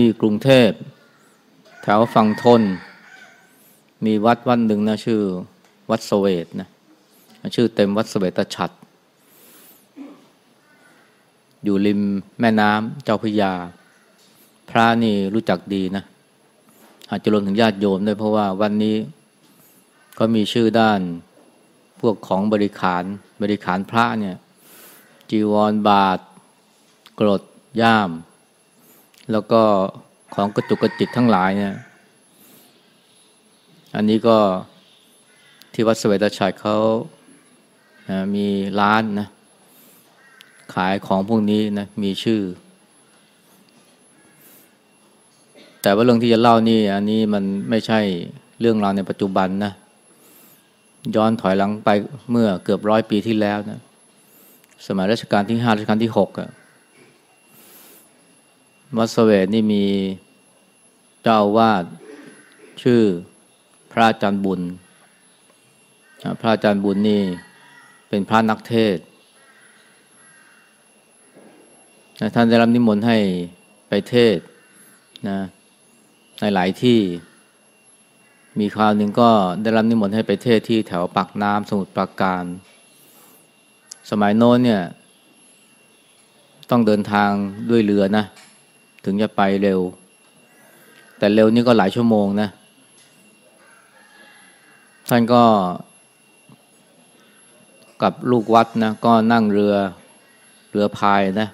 ที่กรุงเทพ แถวฝั่งทน มีวัดวัดหนึ่งนะชื่อ วัดสเวตนะชื่อเต็มวัดสเวตฉัตรอยู่ริมแม่น้ำเจ้าพยา พระนี่รู้จักดีนะ อาจจะรวมถึงญาติโยมด้วยเพราะว่าวันนี้ก็มีชื่อด้านพวกของบริขารบริขารพระเนี่ย จีวรบาท กรดย่าม แล้วก็ของกระจุกกระจิกทั้งหลายเนี่ยอันนี้ก็ที่วัดสเวตชัยเขามีร้านนะขายของพวกนี้นะมีชื่อ แต่ว่าเรื่องที่จะเล่านี่ อันนี้มันไม่ใช่เรื่องราวในปัจจุบันนะย้อนถอยหลังไปเมื่อเกือบร้อยปีที่แล้วนะสมัยรัชกาลที่ห้ารัชกาลที่หกอะ วัดสเวตนี่มีเจ้าวาดชื่อพระอาจารย์บุญ พระอาจารย์บุญนี่เป็นพระนักเทศ ท่านได้รับนิมนต์ให้ไปเทศนะในหลายที่ มีคราวหนึ่งก็ได้รับนิมนต์ให้ไปเทศที่แถวปากน้ำสมุทรปราการ สมัยโน้นเนี่ย ต้องเดินทางด้วยเรือนะ ถึงจะไปเร็ว แต่เร็วนี่ก็หลายชั่วโมงนะ ท่านก็ กับลูกวัดนะ ก็นั่งเรือเรือพายนะ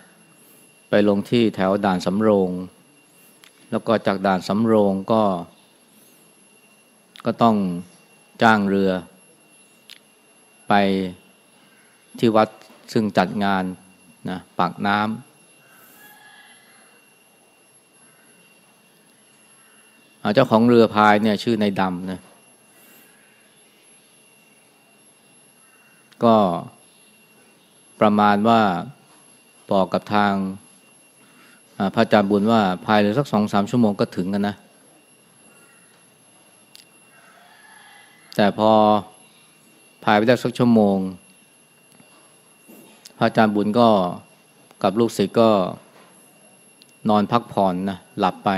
ไปลงที่แถวด่านสำโรง แล้วก็จากด่านสำโรงก็ ก็ต้องจ้างเรือ ไปที่วัดซึ่งจัดงานนะปากน้ำ เจ้าของเรือพายเนี่ยชื่อในดำนะก็ประมาณว่าบอกกับทางพระอาจารย์บุญว่าพายเรือสักสองสามชั่วโมงก็ถึงกันนะ แต่พอพายไปได้สักชั่วโมง พระอาจารย์บุญก็กับลูกศิษย์ก็นอนพักผ่อนนะหลับไป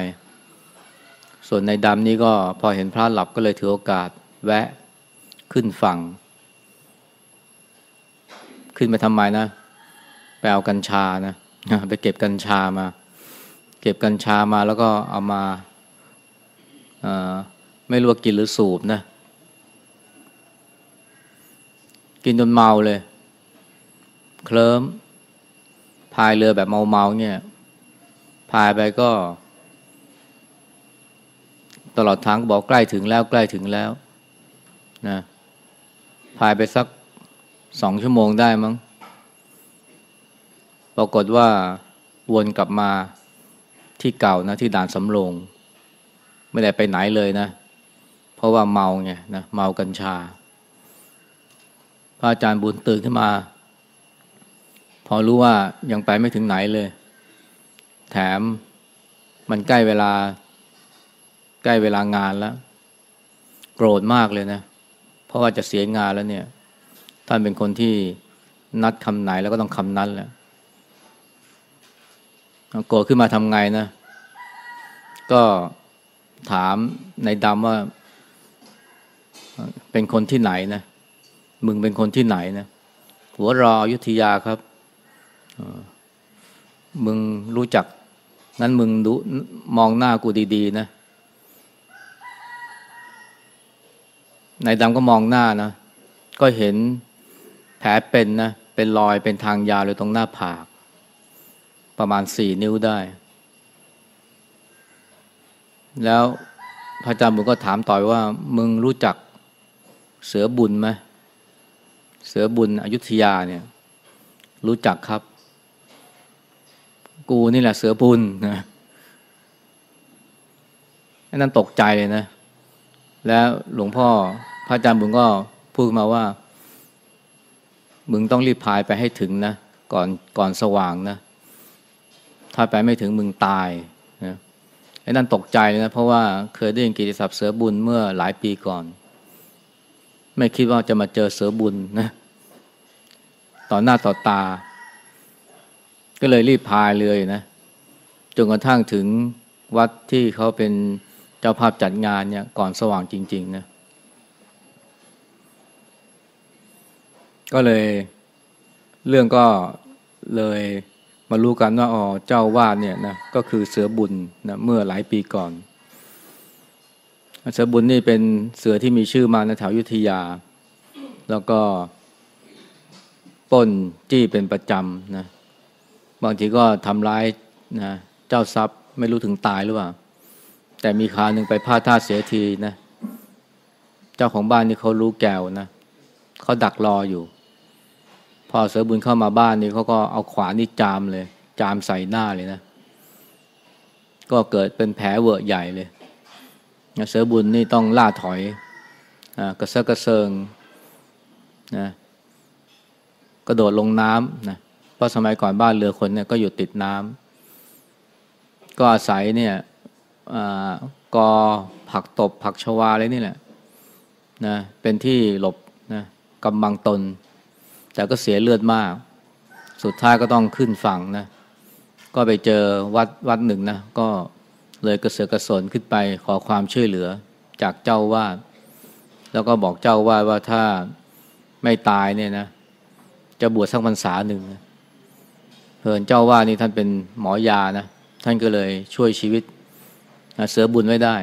ส่วนในดำนี่ก็พอเห็นพระหลับก็เลยถือโอกาสแวะขึ้นฝั่ง ขึ้นไปทำไมนะ ไปเอากัญชานะไปเก็บกัญชามา เก็บกัญชามาแล้วก็เอามาไม่รู้ว่ากินหรือสูบนะ กินจนเมาเลย เคลิ้มพายเรือแบบเมาๆเนี่ย พายไปก็ ตลอดทางก็บอกใกล้ถึงแล้วใกล้ถึงแล้วนะพายไปสักสองชั่วโมงได้มั้ง ปรากฏว่าวนกลับมาที่เก่านะที่ด่านสำโรง ไม่ได้ไปไหนเลยนะ เพราะว่าเมาไงนะเมากัญชา พระอาจารย์บุญตื่นขึ้นมา พอรู้ว่ายังไปไม่ถึงไหนเลย แถมมันใกล้เวลา ใกล้เวลางานแล้ว โกรธมากเลยนะ เพราะว่าจะเสียงานแล้วเนี่ย ท่านเป็นคนที่นัดคำไหนแล้วก็ต้องคำนั้นแหละโกรธขึ้นมาทำไงนะ ก็ถามในดำว่า เป็นคนที่ไหนนะ มึงเป็นคนที่ไหนนะหัวรอยุทธยาครับมึงรู้จัก งั้นมึงดูมองหน้ากูดี ๆ นะ นายดำก็มองหน้านะ ก็เห็นแผลเป็นนะ เป็นรอยเป็นทางยาวเลยตรงหน้าผาก ประมาณสี่นิ้วได้ แล้วพระอาจารย์บุญก็ถามต่อยว่า มึงรู้จักเสือบุญไหมเสือบุญอยุธยาเนี่ย รู้จักครับ กูนี่แหละเสือบุญนะนั่นตกใจเลยนะ แล้วหลวงพ่อ พระอาจารย์บุญก็พูดมาว่า มึงต้องรีบพายไปให้ถึงนะ ก่อนก่อนสว่างนะ ถ้าไปไม่ถึงมึงตายนะไอ้นั่นตกใจเลยนะ เพราะว่าเคยได้ยินกิติศัพท์เสือบุญเมื่อหลายปีก่อน ไม่คิดว่าจะมาเจอเสือบุญนะ ต่อหน้าต่อตา ก็เลยรีบพายเลยนะจนกระทั่งถึงวัดที่เขาเป็นเจ้าภาพจัดงานเนี่ย ก่อนสว่างจริง ๆ นะ ก็เลยเรื่องก็เลยมารู้กันว่าอ๋อเจ้าวาดเนี่ยนะก็คือเสือบุญนะเมื่อหลายปีก่อน เสือบุญนี่เป็นเสือที่มีชื่อมาในแถวยุทธยา แล้วก็ป้นจี้เป็นประจำนะบางทีก็ทำร้ายนะเจ้าทรัพย์ไม่รู้ถึงตายหรือเปล่า แต่มีคราวหนึ่งไปพลาดท่าเสียทีนะ เจ้าของบ้านนี่เขารู้แก้วนะเขาดักรออยู่ พอเสือบุญเข้ามาบ้านนี่เขาก็เอาขวานนี่จามเลย จามใส่หน้าเลยนะ ก็เกิดเป็นแผลเวอะใหญ่เลยเสือบุญนี่ต้องล่าถอยอกระเซาะกระเซิงนะกระโดดลงน้ำนะเพราะสมัยก่อนบ้านเรือคนเนี่ยก็อยู่ติดน้ำก็อาศัยเนี่ยกอผักตบผักชวาเลยนี่แหละนะเป็นที่หลบนะกำบังตน แต่ก็เสียเลือดมาก สุดท้ายก็ต้องขึ้นฝั่งนะ ก็ไปเจอวัดวัดหนึ่งนะ ก็เลยกระเสือกกระสนขึ้นไปขอความช่วยเหลือจากเจ้าวาด แล้วก็บอกเจ้าวาดว่าถ้าไม่ตายเนี่ยนะ จะบวชสักพรรษาหนึ่งเพลินเจ้าวาดนี่ท่านเป็นหมอยานะ ท่านก็เลยช่วยชีวิตเสือบุญไว้ได้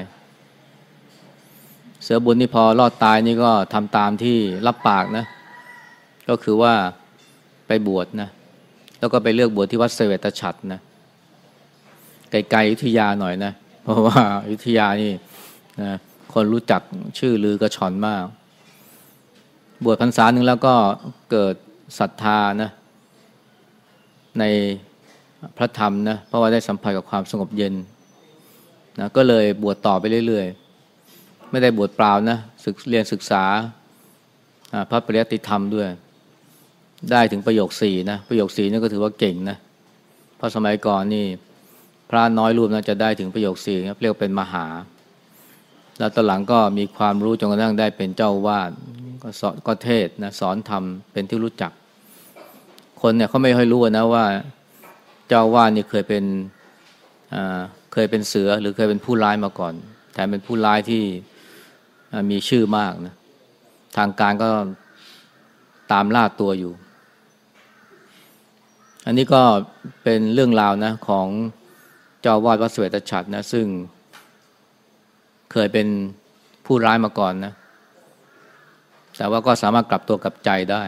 เสือบุญนี่พอรอดตายนี่ก็ทำตามที่รับปากนะ ก็คือว่าไปบวชนะ แล้วก็ไปเลือกบวชที่วัดเสวตฉัตรนะไกลๆยุทธยาหน่อยนะ เพราะว่ายุทธยานี่นะคนรู้จักชื่อลือกระชอนมาก บวชพรรษาหนึ่งแล้วก็เกิดศรัทธานะในพระธรรมนะเพราะว่าได้สัมผัสกับความสงบเย็นนะก็เลยบวชต่อไปเรื่อยๆ ไม่ได้บวชเปล่านะศึกเรียนศึกษาพระปริยัติธรรมด้วย ได้ถึงประโยคสี่นะประโยคสี่นี่ก็ถือว่าเก่งนะเพราะสมัยก่อนนี่ พระน้อยรูปนะจะได้ถึงประโยคสี่เรียกเป็นมหา แล้วตอนหลังก็มีความรู้จนกระทั่งได้เป็นเจ้าวาดก็สอนก็เทศนะสอนธรรมเป็นที่รู้จัก คนเนี่ยเขาไม่ค่อยรู้นะว่า เจ้าวาดนี่เคยเป็นเคยเป็นเสือหรือเคยเป็นผู้ร้ายมาก่อนแต่เป็นผู้ร้ายที่มีชื่อมากนะทางการก็ตามล่าตัวอยู่ อันนี้ก็เป็นเรื่องราวนะของเจ้าวาดวัดสวตฉัตรนะซึ่งเคยเป็นผู้ร้ายมาก่อนนะ แต่ว่าก็สามารถกลับตัวกลับใจได้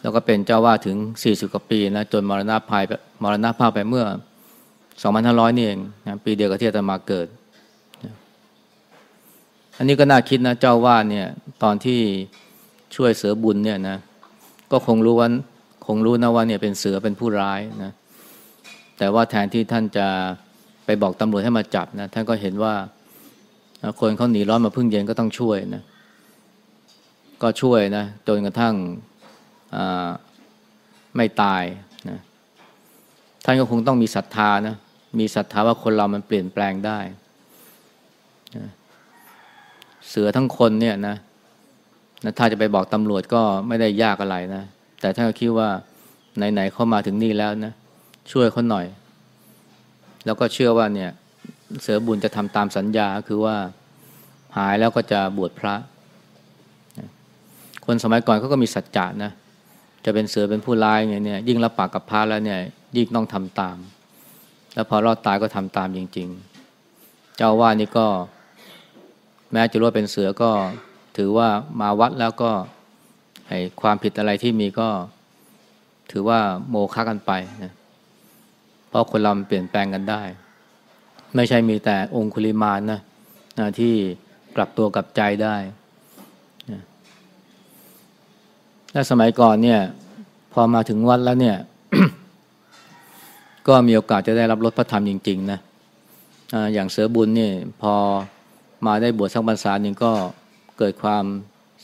แล้วก็เป็นเจ้าวาดถึง 40 กว่าปีนะจนมรณภาพมรณภาพไปเมื่อ 2,500 นี่เองนะปีเดียวกับที่อาตมาเกิด อันนี้ก็น่าคิดนะเจ้าวาดเนี่ย ตอนที่ช่วยเสือบุญเนี่ยนะ ก็คงรู้ว่า คงรู้นะว่าเนี่ยเป็นเสือเป็นผู้ร้ายนะแต่ว่าแทนที่ท่านจะไปบอกตำรวจให้มาจับนะท่านก็เห็นว่าคนเขาหนีร้อนมาพึ่งเย็นก็ต้องช่วยนะก็ช่วยนะจนกระทั่งไม่ตายนะท่านก็คงต้องมีศรัทธานะมีศรัทธาว่าคนเรามันเปลี่ยนแปลงได้นะเสือทั้งคนเนี่ยนะนะถ้าจะไปบอกตำรวจก็ไม่ได้ยากอะไรนะ แต่ถ้าคิดว่าไหนๆเขามาถึงนี่แล้วนะ ช่วยเขาหน่อย แล้วก็เชื่อว่าเนี่ย เสือบุญจะทำตามสัญญาคือว่าหายแล้วก็จะบวชพระ คนสมัยก่อนเขาก็มีสัจจะนะ จะเป็นเสือเป็นผู้ร้ายเนี่ยยิ่งรับปากกับพระแล้วเนี่ย ยิ่งต้องทำตาม แล้วพอรอดตายก็ทำตามจริง ๆ เจ้าว่านี่ก็ แม้จะรู้ว่าเป็นเสือก็ถือว่ามาวัดแล้วก็ ไอ้ความผิดอะไรที่มีก็ถือว่าโมฆะกันไปนะเพราะคนเราเปลี่ยนแปลงกันได้ ไม่ใช่มีแต่องคุลิมานนะนะที่กลับตัวกลับใจได้นะและสมัยก่อนเนี่ย พอมาถึงวัดแล้วเนี่ย ก็มีโอกาสจะได้รับรถพระธรรมจริง ๆ นะอย่างเสือบุญเนี่ยพอมาได้บวชสักพรรษาหนึ่งก็เกิดความ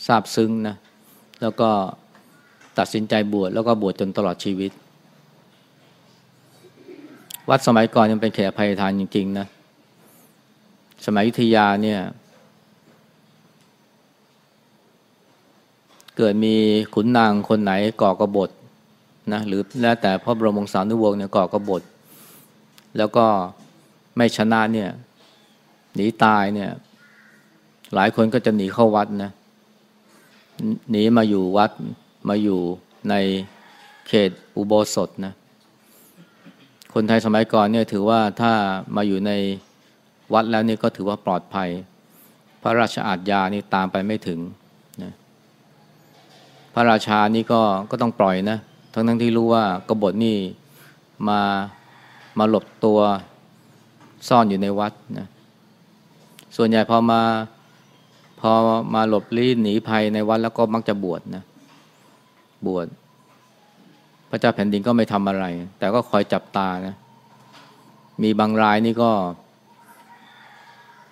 ซาบซึ้งนะ แล้วก็ตัดสินใจบวชแล้วก็บวชจนตลอดชีวิต วัดสมัยก่อนยังเป็นเขตภัยทานจริง ๆ นะ สมัยยุทธยาเนี่ย เกิดมีขุนนางคนไหนก่อกระบฏนะหรือแล้วแต่พระบรมวงศานุวงศ์เนี่ยก่อกระบฏ แล้วก็ไม่ชนะเนี่ยหนีตายเนี่ย หลายคนก็จะหนีเข้าวัดนะ หนีมาอยู่วัดมาอยู่ในเขตอุโบสถนะคนไทยสมัยก่อนเนี่ยถือว่าถ้ามาอยู่ในวัดแล้วนี่ก็ถือว่าปลอดภัย พระราชอาทยานี่ตามไปไม่ถึงนะพระราชานี่ก็ก็ต้องปล่อยนะทั้งทั้งที่รู้ว่ากบฏนี่มามาหลบตัวซ่อนอยู่ในวัดนะส่วนใหญ่พอมา พอมาหลบลี้หนีภัยในวัดแล้วก็มักจะบวชนะบวชพระเจ้าแผ่นดินก็ไม่ทำอะไร แต่ก็คอยจับตานะมีบางรายนี่ก็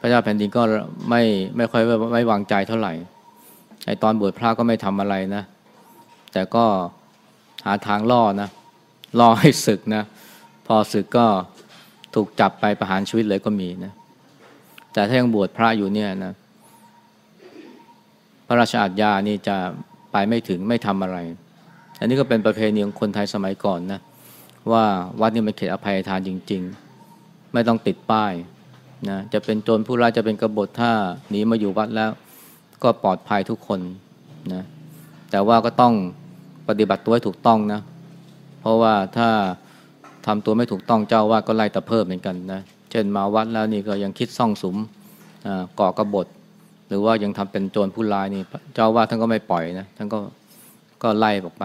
พระเจ้าแผ่นดินก็ไม่ไม่ค่อยไม่วางใจเท่าไหร่ไอตอนบวชพระก็ไม่ทำอะไรนะ แต่ก็หาทางล่อนะล่อให้ศึกนะ พอศึกก็ถูกจับไปประหารชีวิตเลยก็มีนะ แต่ถ้ายังบวชพระอยู่เนี่ยนะ พระราชอาญานี่จะไปไม่ถึงไม่ทำอะไร อันนี้ก็เป็นประเพณีของคนไทยสมัยก่อนนะว่าวัดนี่มันเขตอภัยทานจริง ๆ ไม่ต้องติดป้ายนะจะเป็นโจรผู้ร้ายจะเป็นกบฏถ้าหนีมาอยู่วัดแล้ว ก็ปลอดภัยทุกคนนะแต่ว่าก็ต้องปฏิบัติตัวให้ถูกต้องนะเพราะว่าถ้าทำตัวไม่ถูกต้องเจ้าว่าก็ไล่ตะเพิ่มเหมือนกันนะเช่นมาวัดแล้วนี่ก็ยังคิดซ่องสุมก่อกบฏ หรือว่ายังทำเป็นโจรผู้ร้ายนี่เจ้าว่าท่านก็ไม่ปล่อยนะท่านก็ก็ไล่ออกไป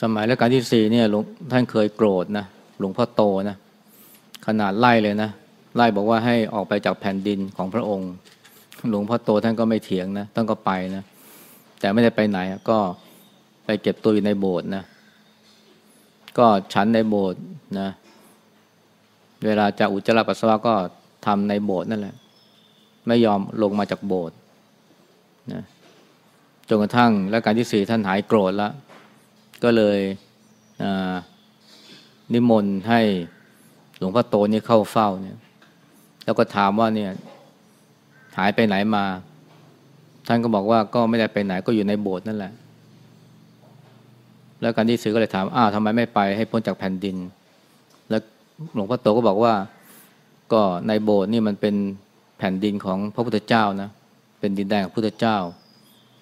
สมัยรัชกาลที่สี่เนี่ยหลวงท่านเคยโกรธนะหลวงพ่อโตนะขนาดไล่เลยนะไล่บอกว่าให้ออกไปจากแผ่นดินของพระองค์ หลวงพ่อโตท่านก็ไม่เถียงนะท่านก็ไปนะแต่ไม่ได้ไปไหนก็ไปเก็บตัวอยู่ในโบสถ์นะก็ฉันในโบสถ์นะ เวลาจะอุจจาระปัสสาวะก็ทำในโบสถ์นั่นแหละ ไม่ยอมลงมาจากโบสถ์นะจนกระทั่งและการที่สี่ท่านหายโกรธแล้วก็เลยนิมนต์ให้หลวงพ่อโตนี่เข้าเฝ้าเนี่ย แล้วก็ถามว่าเนี่ย หายไปไหนมา ท่านก็บอกว่าก็ไม่ได้ไปไหนก็อยู่ในโบสถ์นั่นแหละ แล้วการที่สื่อก็เลยถามอ้าวทำไมไม่ไปให้พ้นจากแผ่นดิน แล้วหลวงพ่อโตก็บอกว่า ก็ในโบสถ์นี่มันเป็น ผ่นดินของพระพุทธเจ้านะเป็นดินแดนของพุทธเจ้า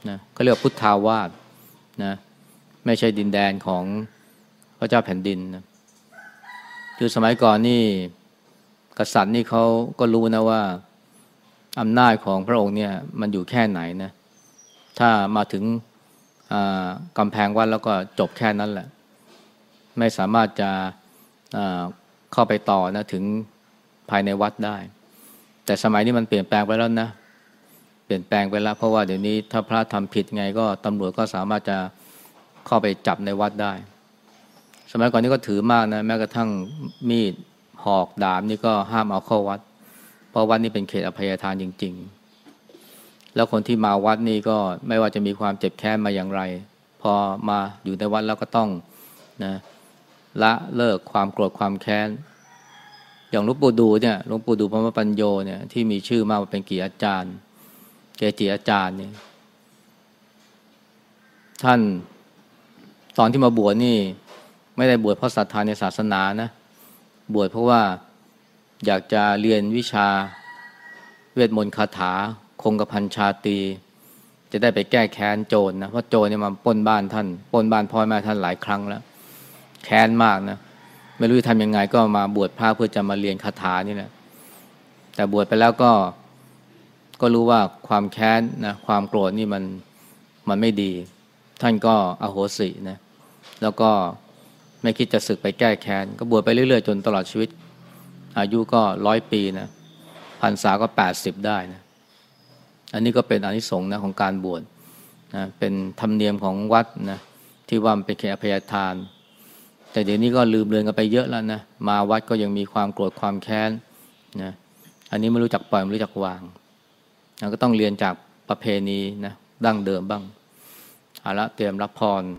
นะเขาเรียกว่าพุทธาวาสนะไม่ใช่ดินแดนของพระเจ้าแผ่นดินนะคือสมัยก่อนนี่กษัตริย์นี่เขาก็รู้นะว่าอำนาจของพระองค์เนี่ยมันอยู่แค่ไหนนะถ้ามาถึงกำแพงวัดแล้วก็จบแค่นั้นแหละ ไม่สามารถจะเข้าไปต่อนะถึงภายในวัดได้ แต่สมัยนี้มันเปลี่ยนแปลงไปแล้วนะ เปลี่ยนแปลงไปแล้ว เพราะว่าเดี๋ยวนี้ถ้าพระทำผิดไงก็ตำรวจก็สามารถจะเข้าไปจับในวัดได้ สมัยก่อนนี้ก็ถือมากนะแม้กระทั่งมีดหอกดาบนี่ก็ห้ามเอาเข้าวัด เพราะวัดนี่เป็นเขตอภัยทานจริง ๆ แล้วคนที่มาวัดนี่ก็ไม่ว่าจะมีความเจ็บแค้นมาอย่างไร พอมาอยู่ในวัดแล้วก็ต้องนะละเลิกความโกรธความแค้น อย่างหลวงปู่ดูเนี่ยหลวงปู่ดูพระมปัญโยเนี่ยที่มีชื่อมากว่าเป็นกี่อาจารย์เกจิอาจารย์เนี่ยท่านตอนที่มาบวชนี่ ไม่ได้บวชเพราะศรัทธาในศาสนานะ บวชเพราะว่าอยากจะเรียนวิชาเวทมนต์คาถา คงกระพันชาตี จะได้ไปแก้แค้นโจรนะเพราะโจรเนี่ยมาป้นบ้านท่านป้นบ้านพ่อแม่ท่านหลายครั้งแล้ว แค้นมากนะ ไม่รู้จะทำยังไงก็มาบวชพระเพื่อจะมาเรียนคาถานี่แหละแต่บวชไปแล้วก็ก็รู้ว่าความแค้นนะความโกรธนี่มันมันไม่ดี ท่านก็อโหสินะแล้วก็ไม่คิดจะศึกไปแก้แค้น ก็บวชไปเรื่อยๆ จนตลอดชีวิต อายุก็ร้อยปีนะพรรษาก็แปดสิบได้นะอันนี้ก็เป็นอนิสงส์นะของการบวชนะเป็นธรรมเนียมของวัดนะที่ว่าเป็นแค่พยาทาน แต่เดี๋ยวนี้ก็ลืมเลือนกันไปเยอะแล้วนะ มาวัดก็ยังมีความโกรธความแค้นนะอันนี้ไม่รู้จักปล่อยไม่รู้จักวางนะก็ต้องเรียนจากประเพณีนะดั้งเดิมบ้างเอาละเตรียมรับพร